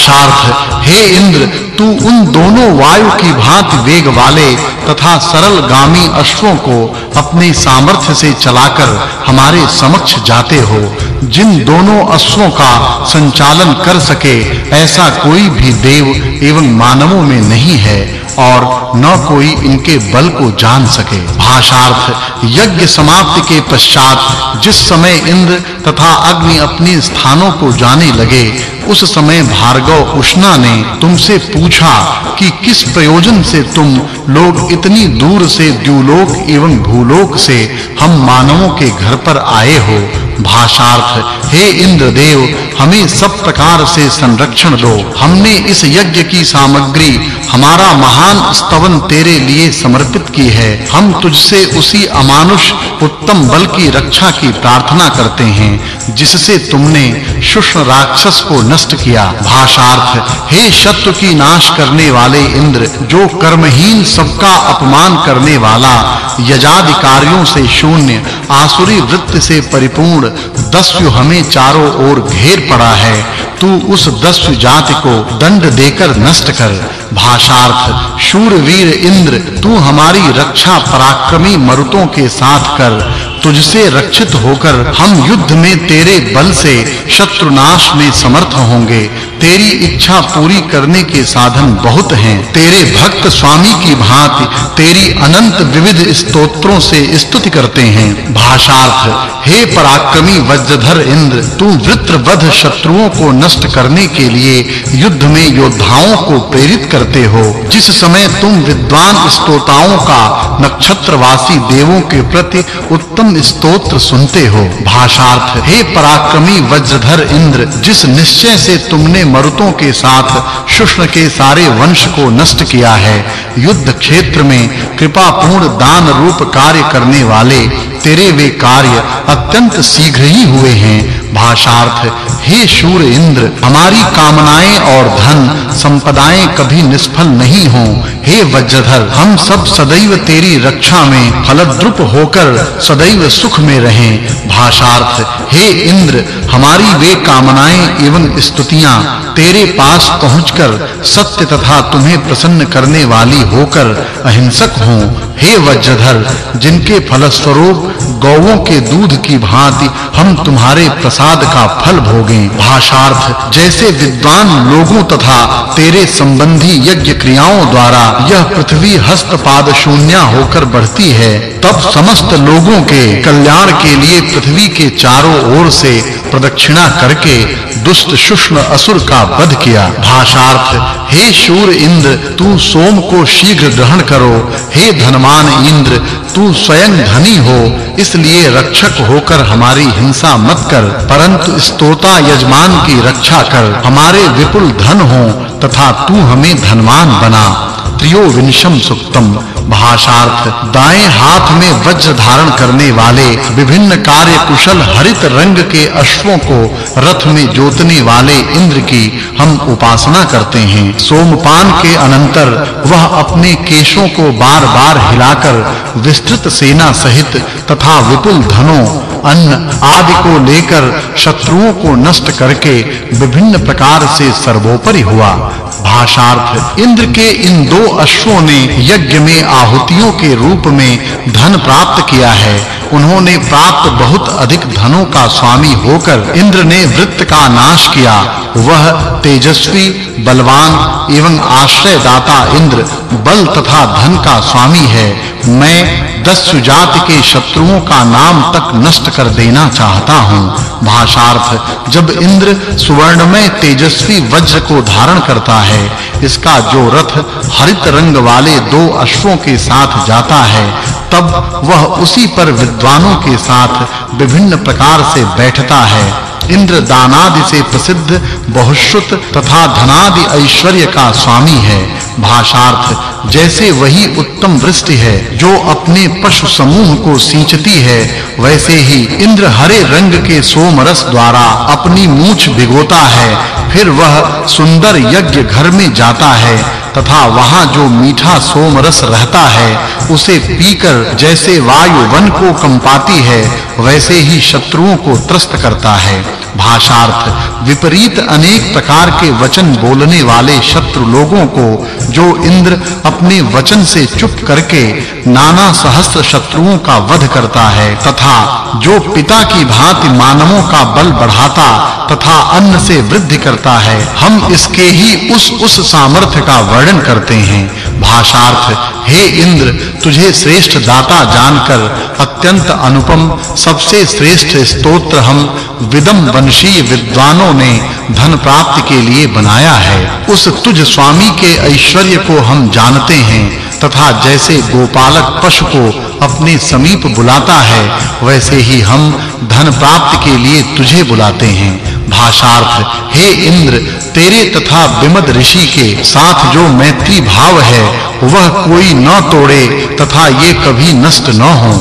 भाषार्थ हे इंद्र, तू उन दोनों वायु की भांति वेग वाले तथा सरल गामी अश्वों को अपने सामर्थ्य से चलाकर हमारे समक्ष जाते हो। जिन दोनों अश्वों का संचालन कर सके, ऐसा कोई भी देव एवं मानवों में नहीं है और न कोई इनके बल को जान सके। भाषार्थ, यज्ञ समाप्ति के पश्चात जिस समय इंद्र तथा अग्नि अपने स्थानों को जाने लगे उस समय भार्गव उष्णा ने तुमसे पूछा कि किस प्रयोजन से तुम लोग इतनी दूर से द्युलोक एवं भूलोक से हम मानवों के घर पर आए हो? भाषार्थ हे इंद्रदेव, हमें सब प्रकार से संरक्षण दो। हमने इस यज्ञ की सामग्री, हमारा महान स्तवन तेरे लिए समर्पित की है। हम तुझसे उसी अमानुष, उत्तम बल की रक्षा की प्रार्थना करते हैं, जिससे तुमने शुष्ण राक्षस को नष्ट किया। भाषार्थ, हे शत्रु की नाश करने वाले इंद्र, जो कर्महीन सबका अपमान करने वाला, यजाधिकारियों से शून्य, आसुरी वृत्ति से परिपूर्ण, दस्यु हमें चारों ओर घेर पड़ा है, तू उस दस्यु जाति को दंड देकर नष्ट कर। भाषार्थ, शूरवीर इंद्र, तू हमारी रक्षा पराक्रमी मरुतों के साथ कर। तुझसे रक्षित होकर हम युद्ध में तेरे बल से शत्रुनाश में समर्थ होंगे। तेरी इच्छा पूरी करने के साधन बहुत हैं। तेरे भक्त स्वामी की भांति तेरी अनंत विविध स्तोत्रों से स्तुति करते हैं। भाषार्थ, हे पराक्रमी वज्रधर इंद्र, तू वृत्रवध शत्रुओं को नष्ट करने के लिए युद्ध में योद्धाओं को प्रेरित करते हो। जिस समय तुम विद्वान स्तोताओं का नक्षत्रवासी देवों के प्रति उत्तम स्तोत्र सुनते हो। भाषार्थ हे। पराक्रमी वज्रधर इंद्र जिस निश्चय से तुमने मरुतों के साथ शुष्ण के सारे वंश को नष्ट किया है युद्ध क्षेत्र में कृपा पूर्ण दान रूप कार्य करने वाले तेरे वे कार्य अत्यंत शीघ्र ही हुए हैं। भाषार्थ, हे शूर इंद्र, हमारी कामनाएँ और धन, संपदाएँ कभी निष्फल नहीं हों। हे वज्रधर, हम सब सदैव तेरी रक्षा में फलद्रुप होकर सदैव सुख में रहें। भाषार्थ, हे इंद्र, हमारी वे कामनाएँ एवं स्तुतियाँ तेरे पास पहुंचकर सत्य तथा तुम्हें प्रसन्न करने वाली होकर अहिंसक हों। हे वज्रधर, जिनके फलस्वरूप गौओं के दूध की भांति हम तुम्हारे प्रसाद का फल भोगें, भाषार्थ, जैसे विद्वान लोगों तथा तेरे संबंधी यज्ञ क्रियाओं द्वारा यह पृथ्वी हस्तपाद शून्य होकर बढ़ती है, तब समस्त लोगों के कल्याण के लिए पृथ्वी के चारों ओर से प्रदक्षिणा करके दुष्ट, शुष्ण, असुर का वध किया। भाषार्थ, हे शूर इंद्र, तू सोम को शीघ्र ग्रहण करो। हे धनवान इंद्र, तू स्वयं धनी हो, इसलिए रक्षक होकर हमारी हिंसा मत कर, परंतु स्तोता यजमान की रक्षा कर। हमारे विपुल धन हो, तथा तू हमें धनवान बना। त्रियोविंशम सुक्तम। भाषार्थ, दाएँ हाथ में वज्र धारण करने वाले विभिन्न कार्य कुशल हरित रंग के अश्वों को रथ में जोतने वाले इंद्र की हम उपासना करते हैं। सोमपान के अनंतर वह अपने केशों को बार-बार हिलाकर विस्तृत सेना सहित तथा विपुल धनों, अन्न आदि को लेकर शत्रुओं को नष्ट करके विभिन्न प्रकार से सर्वोपरि हुआ। भाषार्थ इंद्र के इन दो अश्वों ने यज्ञ में आहुतियों के रूप में धन प्राप्त किया है। उन्होंने प्राप्त बहुत अधिक धनों का स्वामी होकर इंद्र ने वृत्त का नाश किया। वह तेजस्वी, बलवान एवं आश्रय दाता इंद्र, बल तथा धन का स्वामी है। मैं दस्यु जाति के शत्रुओं का नाम तक नष्ट कर देना चाहता हूँ। भाषार्थ, जब इंद्र सुवर्णमय तेजस्वी वज्र को धारण करता है, इसका जो रथ हरित रंग वाले दो अश्वों के साथ जाता है, तब वह उसी पर विद्वानों के साथ विभिन्न प्रकार से बैठता है। इंद्र दानादि से प्रसिद्ध बहुश्रुत तथा धनादि ऐश्वर्य का स्वामी है। भाषार्थ, जैसे वही उत्तम वृष्टि है, जो अपने पशु समूह को सींचती है, वैसे ही इंद्र हरे रंग के सोम रस द्वारा अपनी मूछ भिगोता है, फिर वह सुंदर यज्ञ घर में जाता है, तथा वहाँ जो मीठा सोम रस रहता है, उसे पीकर जैसे वायु वन को कंपाती है, वैसे ही शत्रुओं को त्रस्त करता है। भाषार्थ, विपरीत अनेक प्रकार के वचन बोलने वाले शत्रु लोगों को, जो इंद्र अपने वचन से चुप करके नाना सहस्त्र शत्रुओं का वध करता है, तथा जो पिता की भांति मानवों का बल बढ़ाता तथा अन्न से वृद्धि करता है, हम इसके ही उस उस सामर्थ्य का वर्णन करते हैं। भाषार्थ, हे इंद्र, तुझे श्रेष्ठ दाता जानकर अत्यंत अनुपम, सबसे श्रेष्ठ स्तोत्र हम विदम वंशीय विद्वानों ने धन प्राप्ति के लिए बनाया है। उस तुझ स्वामी के ऐश्वर्य को हम जानते हैं, तथा जैसे गोपालक पशु को अपने समीप बुलाता है, वैसे ही हम धन प्राप्ति के लिए तुझे बुलाते हैं। भाषार्थ, हे इंद्र, तेरे तथा विमद ऋषि के साथ जो मैत्री भाव है, वह कोई न तोड़े तथा ये कभी नष्ट न हो।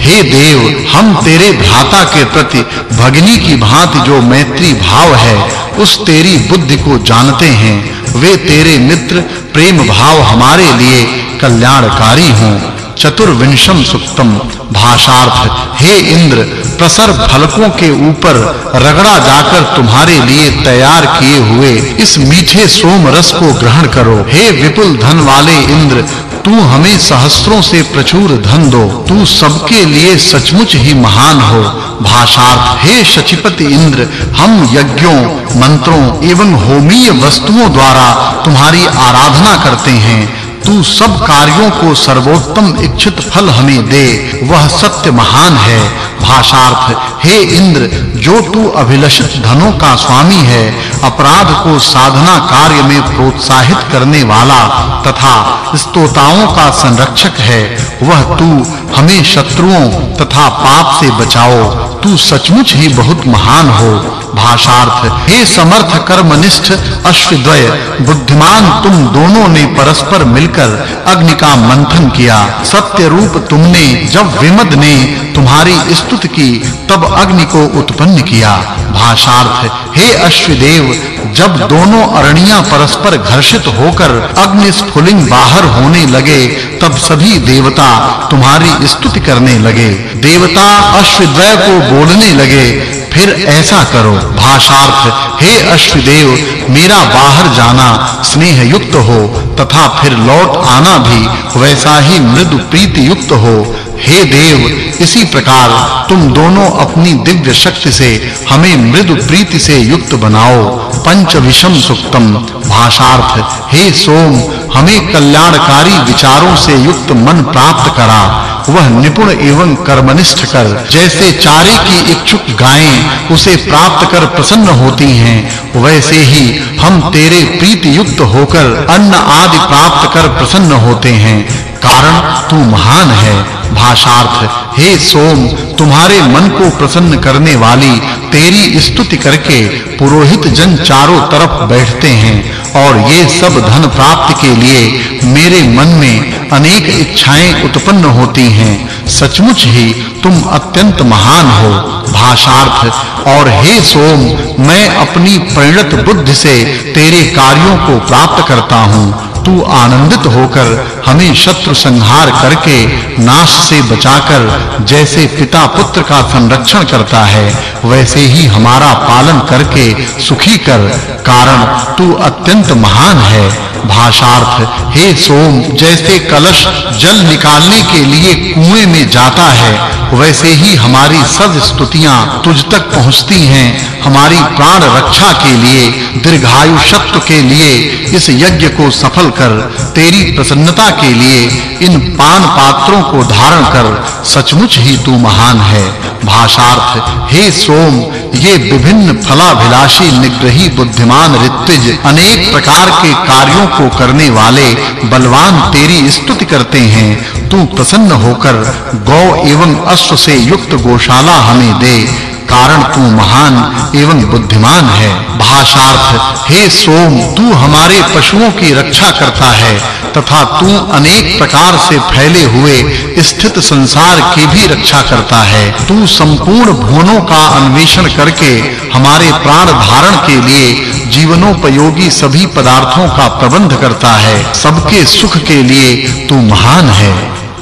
हे देव, हम तेरे भ्राता के प्रति भगनी की भांति जो मैत्री भाव है, उस तेरी बुद्धि को जानते हैं। वे तेरे मित्र, प्रेम भाव हमारे लिए कल्याणकारी हों। चतुर्विंशम सुक्तम भाषार्थ, हे इंद्र, प्रसर फलकों के ऊपर रगड़ा जाकर तुम्हारे लिए तैयार किए हुए इस मीठे सोम रस को ग्रहण करो। हे विपुल धन वाले इंद्र, तू हमें सहस्त्रों से प्रचुर धन दो। तू सबके लिए सचमुच ही महान हो। भाषार्थ, हे शचिपति इंद्र, हम यज्ञों, मंत्रों एवं होमीय वस्तुओं द्वारा तुम्हारी आराधना करते हैं। तू सब कार्यों को सर्वोत्तम इच्छित फल हमें दे। वह सत्य महान है। भाषार्थ, हे इंद्र, जो तू अभिलषित धनों का स्वामी है, अपराध को साधना कार्य में प्रोत्साहित करने वाला तथा स्तोताओं का संरक्षक है, वह तू हमें शत्रुओं तथा पाप से बचाओ। तू सचमुच ही बहुत महान हो। भाषार्थ, हे समर्थ कर्मनिष्ठ अश्वद्वय बुद्धिमान तुम दोनों ने परस्पर मिलकर अग्नि का मंथन किया। सत्य रूप तुमने, जब विमद ने तुम्हारी स्तुति की, तब अग्नि को उत्पन्न किया। भाषार्थ, हे अश्वदेव जब दोनों अरणियाँ परस्पर घर्षित होकर अग्नि स्फुलिंग बाहर होने लगे, तब सभी देवता तुम्हारी स्तुति करने लगे। देवता अश्वद्वय को बोलने लगे फिर ऐसा करो, भाषार्थ, हे अश्वदेव, मेरा बाहर जाना स्नेह युक्त हो, तथा फिर लौट आना भी वैसा ही मृदु प्रीति युक्त हो। हे देव, इसी प्रकार तुम दोनों अपनी दिव्य शक्ति से हमें मृदु प्रीति से युक्त बनाओ। पंच विषम सुक्तम। भाषार्थ, हे सोम, हमें कल्याणकारी विचारों से युक्त मन प्राप्त करा। वह निपुण एवं कर्मनिष्ठ कर, जैसे चारे की इच्छुक गायें उसे प्राप्त कर प्रसन्न होती हैं, वैसे ही हम तेरे प्रीति युक्त होकर अन्न आदि प्राप्त कर प्रसन्न होते हैं। कारण, तू महान है। भाषार्थ, हे सोम, तुम्हारे मन को प्रसन्न करने वाली तेरी स्तुति करके पुरोहित जन चारों तरफ़ बैठते हैं, और ये सब धन प्राप्ति के लिए मेरे मन में अनेक इच्छाएँ उत्पन्न होती हैं। सचमुच ही तुम अत्यंत महान हो, भाषार्थ, और हे सोम, मैं अपनी परिणत बुद्धि से तेरे कार्यों को प्राप्त करता हूँ। तू आनंदित होकर हमें शत्रु संहार करके नाश से बचाकर जैसे पिता पुत्र का संरक्षण करता है, वैसे ही हमारा पालन करके सुखी कर, कारण तू अत्यंत महान है। भाषार्थ, हे सोम, जैसे कलश जल निकालने के लिए कुएँ में जाता है, वैसे ही हमारी सब स्तुतियाँ तुझ तक पहुँचती हैं, हमारी प्राण रक्षा के लिए, दीर्घायु शक्ति के लिए, इस यज्ञ को सफल कर तेरी प्रसन्नता के लिए इन पान पात्रों को धारण कर सचमुच ही तू महान है। भाषार्थ, हे सोम, ये विभिन्न फलाभिलाषी, निग्रही, बुद्धिमान, ऋत्विज, अनेक प्रकार के कार्यों को करने वाले बलवान तेरी स्तुति करते हैं। तू प्रसन्न होकर गौ एवं अश्व से युक्त गौशाला हमें दे। कारण तू महान एवं बुद्धिमान है। भाषार्थ, हे सोम, तू हमारे पशुओं की रक्षा करता है, तथा तू अनेक प्रकार से फैले हुए स्थित संसार की भी रक्षा करता है। तू संपूर्ण भुवनों का अन्वेषण करके हमारे प्राण धारण के लिए जीवनोपयोगी सभी पदार्थों का प्रबंध करता है। सबके सुख के लिए तू महान है।